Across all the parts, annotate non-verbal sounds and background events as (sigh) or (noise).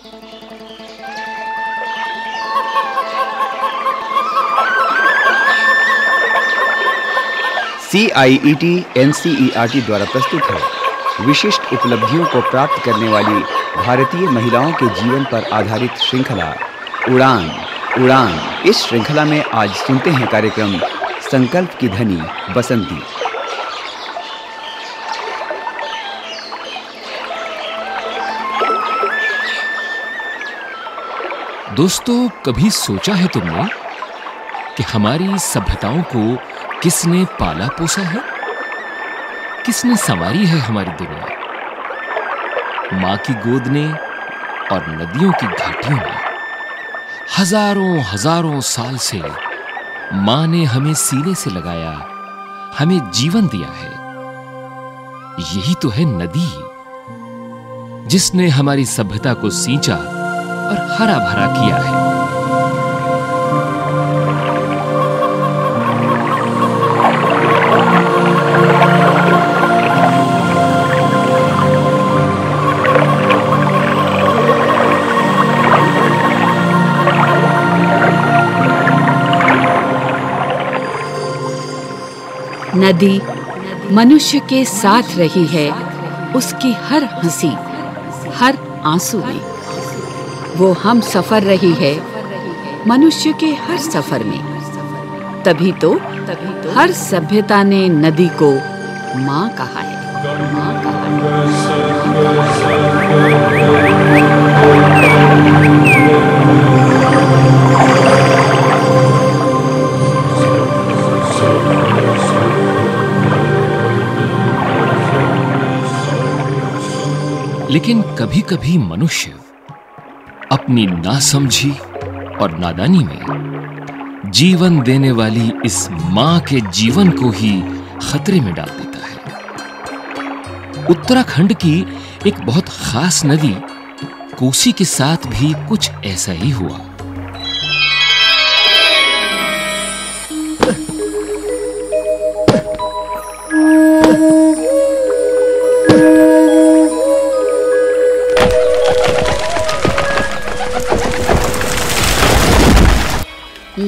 C I E T N C E R T द्वारा प्रस्तुत है। विशिष्ट उपलब्धियों को प्राप्त करने वाली भारतीय महिलाओं के जीवन पर आधारित श्रृंखला, उड़ान उड़ान। इस श्रृंखला में आज सुनते हैं कार्यक्रम संकल्प की धनी बसंती। दोस्तों, कभी सोचा है तुमने कि हमारी सभ्यताओं को किसने पाला पोसा है? किसने संवारी है हमारी दुनिया? माँ की गोद ने और नदियों की घाटियों में हज़ारों हज़ारों साल से माँ ने हमें सीने से लगाया, हमें जीवन दिया है। यही तो है नदी, जिसने हमारी सभ्यता को सींचा और हरा भरा किया है। नदी मनुष्य के साथ रही है, उसकी हर हँसी, हर आँसू में। वो हम सफ़र रही है मनुष्य के हर सफ़र में। तभी तो हर सभ्यता ने नदी को माँ कहा है। माँ कहा है लेकिन कभी-कभी मनुष्य अपनी नासमझी और नादानी में जीवन देने वाली इस माँ के जीवन को ही खतरे में डाल देता है। उत्तराखंड की एक बहुत खास नदी कोसी के साथ भी कुछ ऐसा ही हुआ।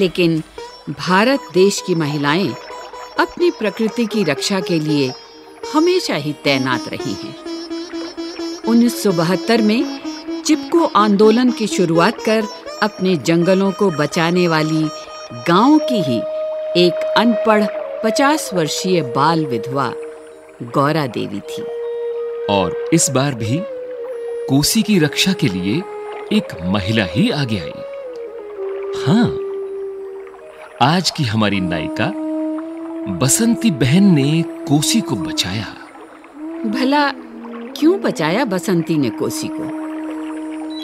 लेकिन भारत देश की महिलाएँ अपनी प्रकृति की रक्षा के लिए हमेशा ही तैनात रही हैं। 1972 में चिपको आंदोलन की शुरुआत कर अपने जंगलों को बचाने वाली गाँव की ही एक अनपढ़ 50 वर्षीय बाल विधवा गौरा देवी थी। और इस बार भी कोसी की रक्षा के लिए एक महिला ही आगे आई। हाँ आज की हमारी नायिका बसंती बहन ने कोसी को बचाया। भला, क्यों बचाया बसंती ने कोसी को?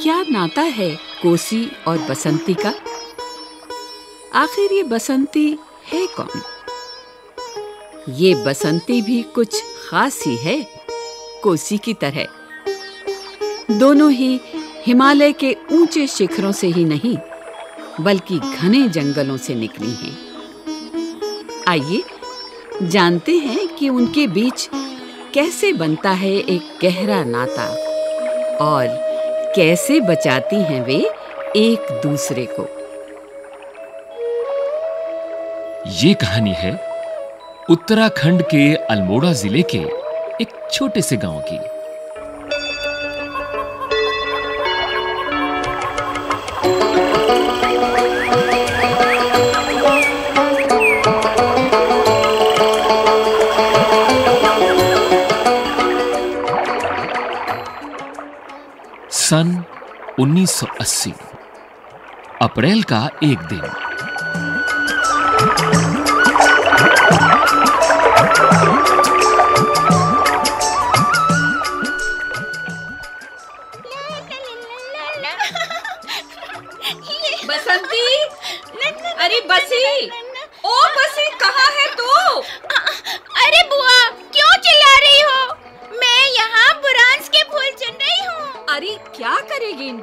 क्या नाता है कोसी और बसंती का? आखिर ये बसंती है कौन? ये बसंती भी कुछ खास ही है, कोसी की तरह। दोनों ही हिमालय के ऊँचे शिखरों से ही नहीं बल्कि घने जंगलों से निकली हैं। आइए, जानते हैं कि उनके बीच कैसे बनता है एक गहरा नाता और कैसे बचाती हैं वे एक दूसरे को। ये कहानी है उत्तराखंड के अल्मोड़ा ज़िले के एक छोटे से गाँव की। 1980 अप्रैल का एक दिन।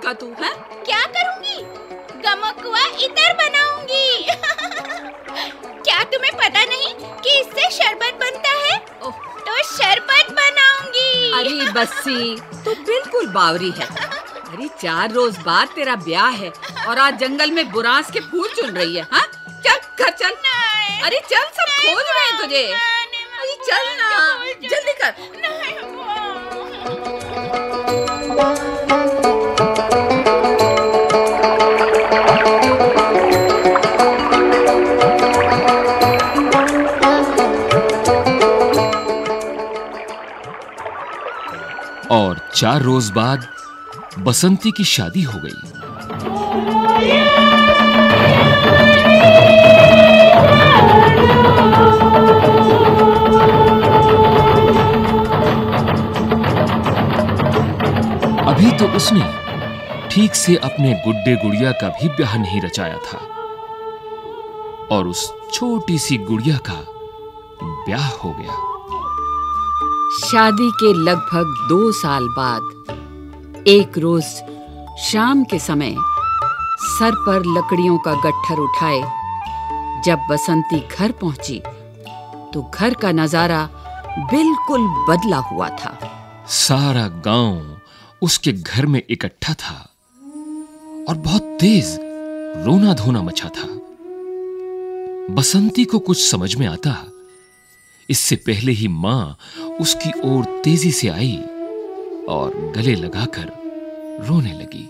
करेगी तू है क्या करूँगी गमकुआ इतर बनाऊँगी क्या तुम्हें पता नहीं कि इससे शरबत बनता है तो शरबत बनाऊँगी अरे बस्सी तू बिल्कुल बावरी है अरे चार रोज बाद तेरा ब्याह है और आज जंगल में बुरास के फूल चुन रही है हाँ चल घर चल अरे चल सब खोज रहे हैं तुझे अरे चल ना जल्दी कर और चार रोज बाद बसंती की शादी हो गई। अभी तो उसने ठीक से अपने गुड्डे गुड़िया का भी ब्याह नहीं रचाया था और उस छोटी सी गुड़िया का ब्याह हो गया। शादी के लगभग दो साल बाद, एक रोज शाम के समय सर पर लकड़ियों का गट्ठर उठाए। जब बसंती घर पहुँची तो घर का नज़ारा बिल्कुल बदला हुआ था। सारा गाँव उसके घर में इकट्ठा था और बहुत तेज रोना धोना मचा था। बसंती को कुछ समझ में आता इससे पहले ही माँ उसकी ओर तेज़ी से आई और गले लगाकर रोने लगी।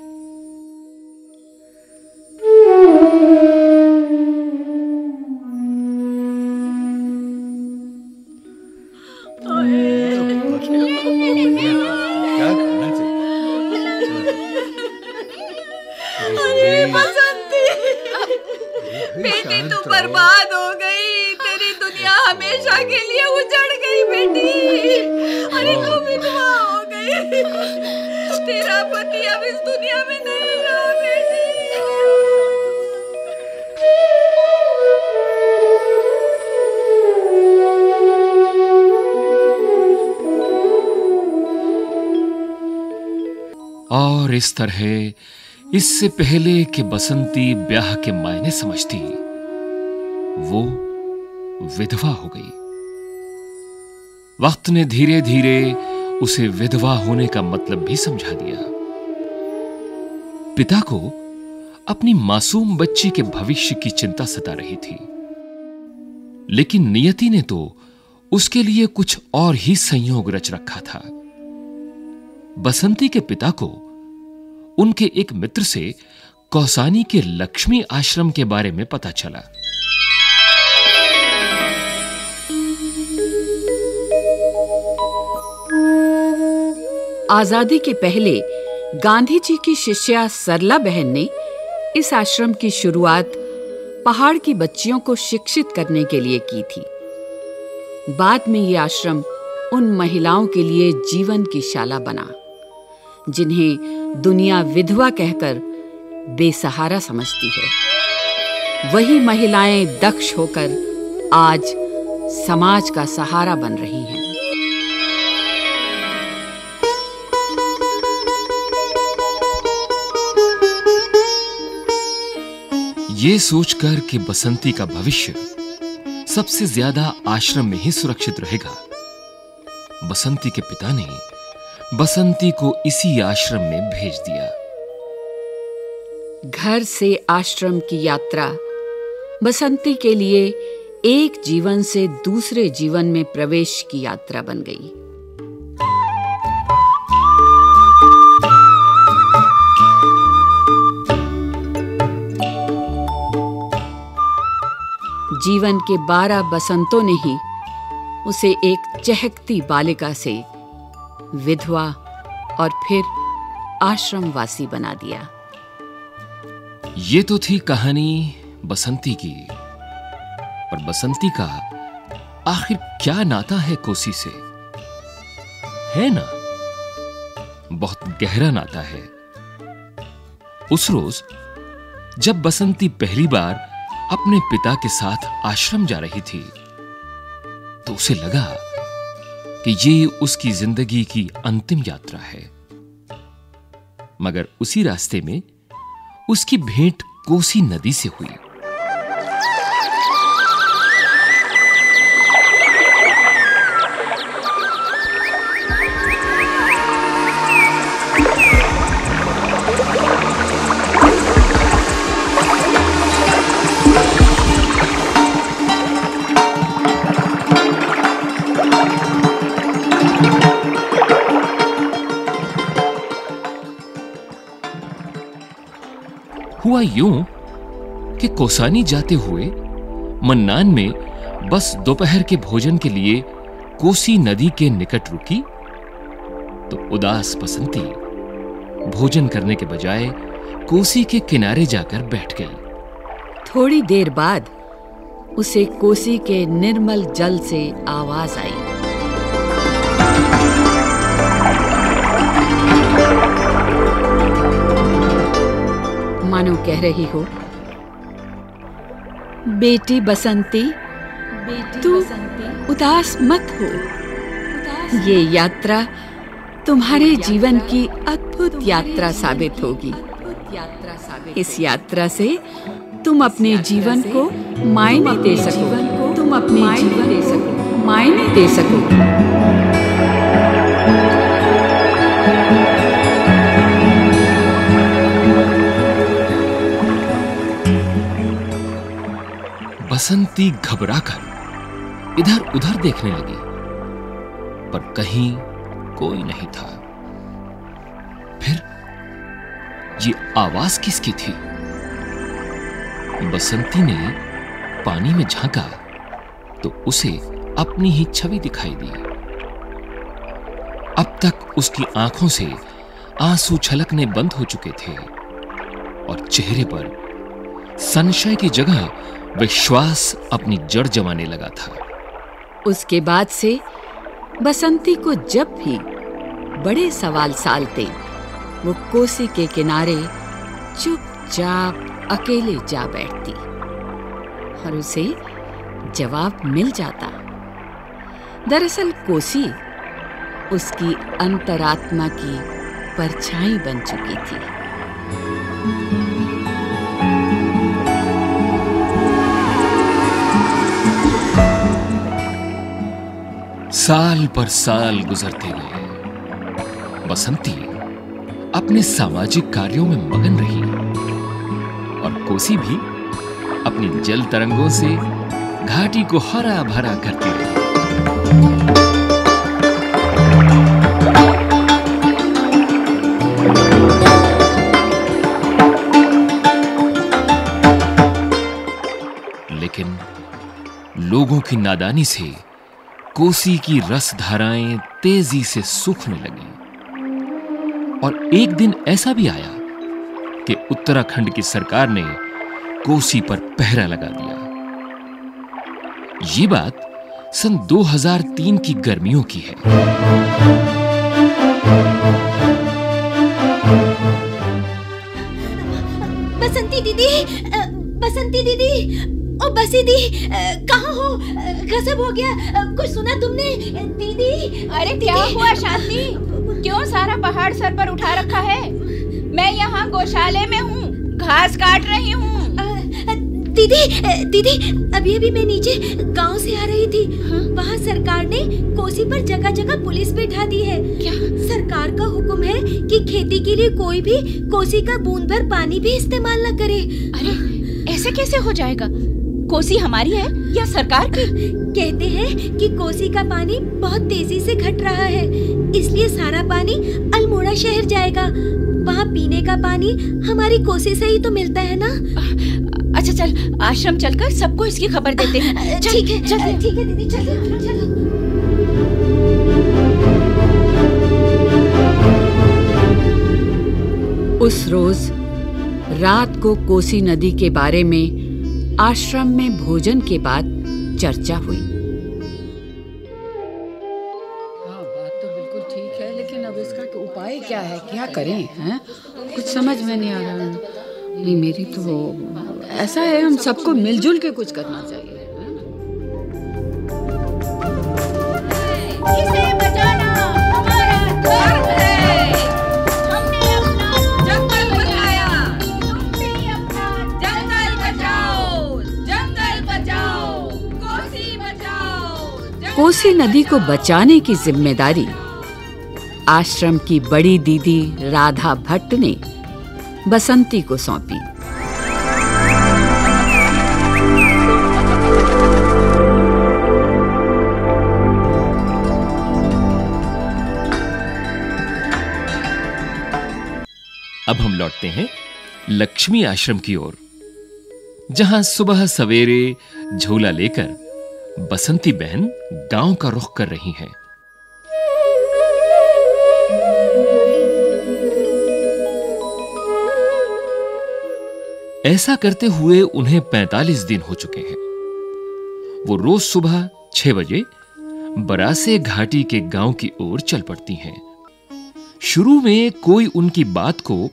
और इस तरह इससे पहले कि बसंती ब्याह के मायने समझती, वो विधवा हो गई। वक्त ने धीरे धीरे उसे विधवा होने का मतलब भी समझा दिया। पिता को अपनी मासूम बच्ची के भविष्य की चिंता सता रही थी। लेकिन नियति ने तो उसके लिए कुछ और ही संयोग रच रखा था। बसंती के पिता को उनके एक मित्र से कौसानी के लक्ष्मी आश्रम के बारे में पता चला। आज़ादी के पहले गांधी जी की शिष्या सरला बहन ने इस आश्रम की शुरुआत पहाड़ की बच्चियों को शिक्षित करने के लिए की थी। बाद में ये आश्रम उन महिलाओं के लिए जीवन की शाला बना, जिन्हें दुनिया विधवा कहकर बेसहारा समझती है। वही महिलाएँ दक्ष होकर आज समाज का सहारा बन रही हैं। ये सोचकर कि बसंती का भविष्य सबसे ज़्यादा आश्रम में ही सुरक्षित रहेगा। बसंती के पिता ने बसंती को इसी आश्रम में भेज दिया। घर से आश्रम की यात्रा। बसंती के लिए एक जीवन से दूसरे जीवन में प्रवेश की यात्रा बन गई। जीवन के बारह बसंतों ने ही उसे एक चहकती बालिका से विधवा और फिर आश्रमवासी बना दिया। ये तो थी कहानी बसंती की। पर बसंती का आखिर क्या नाता है कोसी से? है ना? बहुत गहरा नाता है। उस रोज जब बसंती पहली बार अपने पिता के साथ आश्रम जा रही थी तो उसे लगा कि ये उसकी ज़िंदगी की अंतिम यात्रा है। मगर उसी रास्ते में उसकी भेंट कोसी नदी से हुई। हुआ यूँ कि कोसानी जाते हुए मन्नान में बस दोपहर के भोजन के लिए कोसी नदी के निकट रुकी तो उदास बसंती भोजन करने के बजाय कोसी के किनारे जाकर बैठ गई। थोड़ी देर बाद उसे कोसी के निर्मल जल से आवाज़ आई। मानो कह रही हो। बेटी बसंती तू उदास मत हो। ये यात्रा तुम्हारे जीवन की अद्भुत यात्रा साबित होगी। इस यात्रा से तुम अपने जीवन को मायने दे सको। तुम अपने जीवन दे सको। मायने दे सको। बसंती घबराकर इधर उधर देखने लगी, पर कहीं कोई नहीं था। फिर ये आवाज़ किसकी थी? बसंती ने पानी में झांका तो उसे अपनी ही छवि दिखाई दी। अब तक उसकी आँखों से आँसू छलकने बंद हो चुके थे और चेहरे पर संशय की जगह विश्वास अपनी जड़ जमाने लगा था। उसके बाद से बसंती को जब भी बड़े सवाल सालते, वो कोसी के किनारे चुपचाप अकेले जा बैठती और उसे जवाब मिल जाता। दरअसल कोसी उसकी अंतरात्मा की परछाई बन चुकी थी। साल पर साल गुजरते गए। बसंती अपने सामाजिक कार्यों में मगन रही और कोसी भी अपनी जल तरंगों से घाटी को हरा भरा करती रही। लेकिन लोगों की नादानी से कोसी की रस धाराएँ तेज़ी से सूखने लगी। और एक दिन ऐसा भी आया कि उत्तराखंड की सरकार ने कोसी पर पहरा लगा दिया। ये बात सन 2003 की गर्मियों की है। बसंती दीदी बसंती दीदी ओ बसी दी कहाँ हो? गजब हो गया। कुछ सुना तुमने दीदी? अरे क्या हुआ शांति क्यों सारा पहाड़ सर पर उठा रखा है? मैं यहाँ गौशाले में हूँ घास काट रही हूँ। दीदी दीदी अभी अभी मैं नीचे गाँव से आ रही थी। वहाँ सरकार ने कोसी पर जगह जगह पुलिस बैठा दी है। क्या? सरकार का हुक्म है कि खेती के लिए कोई भी कोसी का बूंद भर पानी भी इस्तेमाल न करे। अरे ऐसे कैसे हो जाएगा? कोसी हमारी है या सरकार की? कहते हैं कि कोसी का पानी बहुत तेज़ी से घट रहा है। इसलिए सारा पानी अल्मोड़ा शहर जाएगा। वहाँ पीने का पानी हमारी कोसी से ही तो मिलता है ना? अच्छा चल आश्रम चलकर सबको इसकी खबर देते हैं। ठीक है चल ठीक है दीदी चलो चलो। उस रोज रात को कोसी नदी के बारे में आश्रम में भोजन के बाद चर्चा हुई। हाँ बात तो बिल्कुल ठीक है, लेकिन अब इसका उपाय क्या है? क्या करें, हैं? कुछ समझ में नहीं आ रहा। नहीं, मेरी तो ऐसा है, हम सबको मिलजुल के कुछ करना चाहिए। कोसी नदी को बचाने की ज़िम्मेदारी। आश्रम की बड़ी दीदी राधा भट्ट ने बसंती को सौंपी। अब हम लौटते हैं लक्ष्मी आश्रम की ओर, जहाँ सुबह सवेरे झोला लेकर बसंती बहन गाँव का रुख कर रही हैं। ऐसा करते हुए उन्हें 45 दिन हो चुके हैं। वो रोज सुबह छह बजे बरासे घाटी के गाँव की ओर चल पड़ती हैं। शुरू में कोई उनकी बात को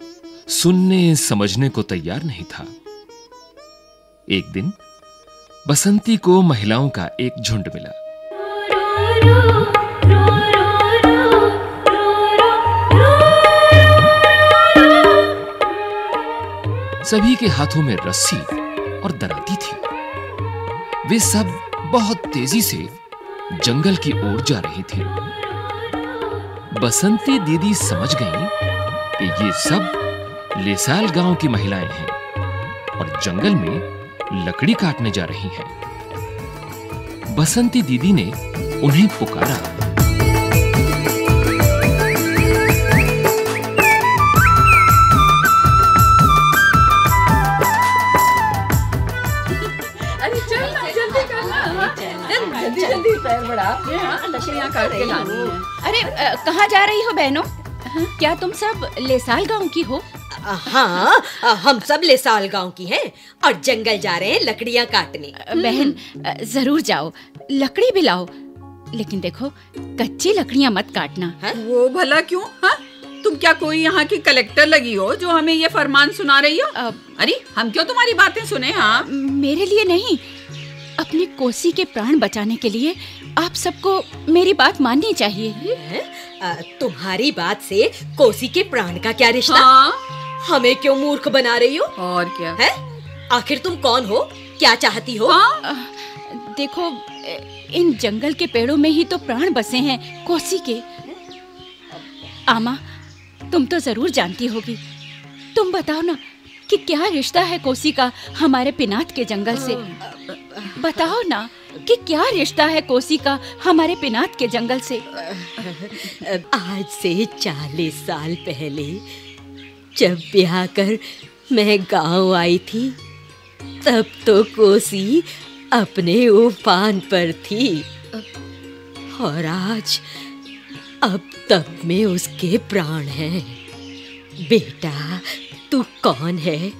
सुनने, समझने को तैयार नहीं था। एक दिन बसंती को महिलाओं का एक झुंड मिला। सभी के हाथों में रस्सी और दराती थी। वे सब बहुत तेज़ी से जंगल की ओर जा रही थी। बसंती दीदी समझ गई कि ये सब लेसाल गाँव की महिलाएँ हैं और जंगल में लकड़ी काटने जा रही हैं। बसंती दीदी ने उन्हें पुकारा। अरे चल ना जल्दी करना हाँ? चल जल्दी जल्दी पैर बढ़ा। हाँ, लकड़ियाँ काट के लानी है। अरे कहाँ जा रही हो बहनों? क्या तुम सब लेसाल गाँव की हो? हाँ हम सब लेसाल गाँव की हैं। और जंगल जा रहे हैं लकड़ियाँ काटने। बहन ज़रूर जाओ। लकड़ी भी लाओ। लेकिन देखो कच्ची लकड़ियाँ मत काटना। है? वो भला क्यों? हाँ? तुम क्या कोई यहाँ की कलेक्टर लगी हो जो हमें ये फरमान सुना रही हो? अ, अरे हम क्यों तुम्हारी बातें सुने हाँ? मेरे लिए नहीं। अपनी कोसी के प्राण बचाने के लिए आप सबको मेरी बात माननी चाहिए। हैं? अ, तुम्हारी बात से कोसी के प्राण का क्या रिश्ता? हाँ। हमें क्यों मूर्ख बना रही हो? और क्या? है? आखिर तुम कौन हो? क्या चाहती हो? हाँ? देखो इन जंगल के पेड़ों में ही तो प्राण बसे हैं कोसी के? आमा तुम तो ज़रूर जानती होगी। तुम बताओ ना कि क्या रिश्ता है कोसी का हमारे पिनात के जंगल से? बताओ ना कि क्या रिश्ता है कोसी का हमारे पिनात के जंगल से? आज से चालीस साल पहले जब ब्याह कर मैं गाँव आई थी तब तो कोसी अपने उफान पर थी। और आज अब तब में उसके प्राण हैं। बेटा तू कौन है?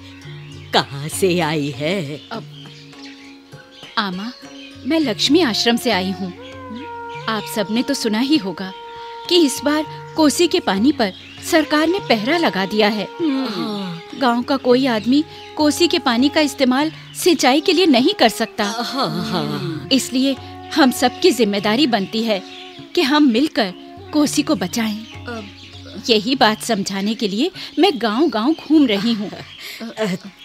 कहाँ से आई है? अब आमा मैं लक्ष्मी आश्रम से आई हूँ। आप सबने तो सुना ही होगा कि इस बार कोसी के पानी पर सरकार ने पहरा लगा दिया है। हाँ। गाँव का कोई आदमी कोसी के पानी का इस्तेमाल सिंचाई के लिए नहीं कर सकता। हाँ हाँ इसलिए हम सबकी ज़िम्मेदारी बनती है कि हम मिलकर कोसी को बचाएँ। यही बात समझाने के लिए मैं गांव-गांव घूम रही हूँ।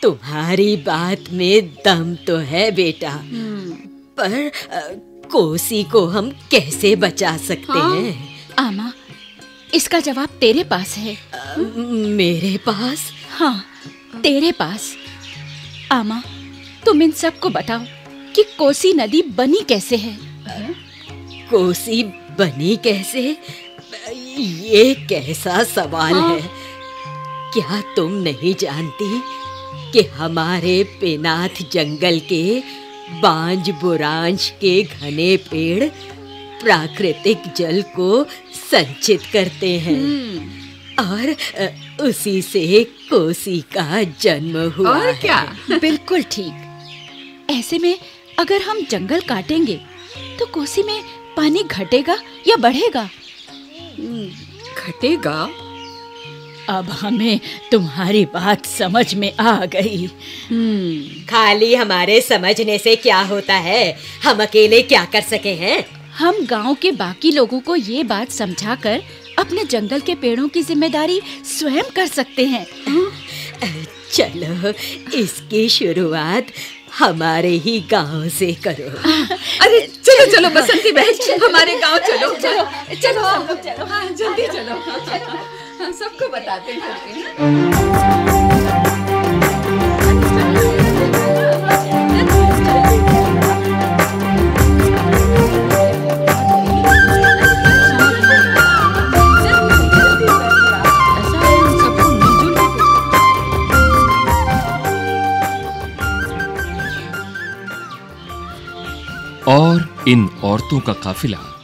तुम्हारी बात में दम तो है बेटा। पर कोसी को हम कैसे बचा सकते हाँ? हैं? आमा इसका जवाब तेरे पास है। अ, मेरे पास? हाँ तेरे पास। आमा तुम इन सबको बताओ कि कोसी नदी बनी कैसे है? कोसी बनी कैसे? ये कैसा सवाल हाँ? है। क्या तुम नहीं जानती कि हमारे पेनाथ जंगल के बांज बुरांश के घने पेड़ प्राकृतिक जल को संचित करते हैं? और अ, उसी से कोसी का जन्म हुआ और है। क्या (laughs) बिल्कुल ठीक। ऐसे में अगर हम जंगल काटेंगे तो कोसी में पानी घटेगा या बढ़ेगा? घटेगा। अब हमें तुम्हारी बात समझ में आ गई। खाली हमारे समझने से क्या होता है? हम अकेले क्या कर सके हैं? हम गाँव के बाकी लोगों को ये बात समझाकर अपने जंगल के पेड़ों की ज़िम्मेदारी स्वयं कर सकते हैं। चलो इसकी शुरुआत हमारे ही गाँव से करो। अरे चलो चलो बसंती बहन हमारे गाँव चलो। चलो चलो चलो हाँ जल्दी चलो। हम सबको बताते हैं इन औरतों का काफिला।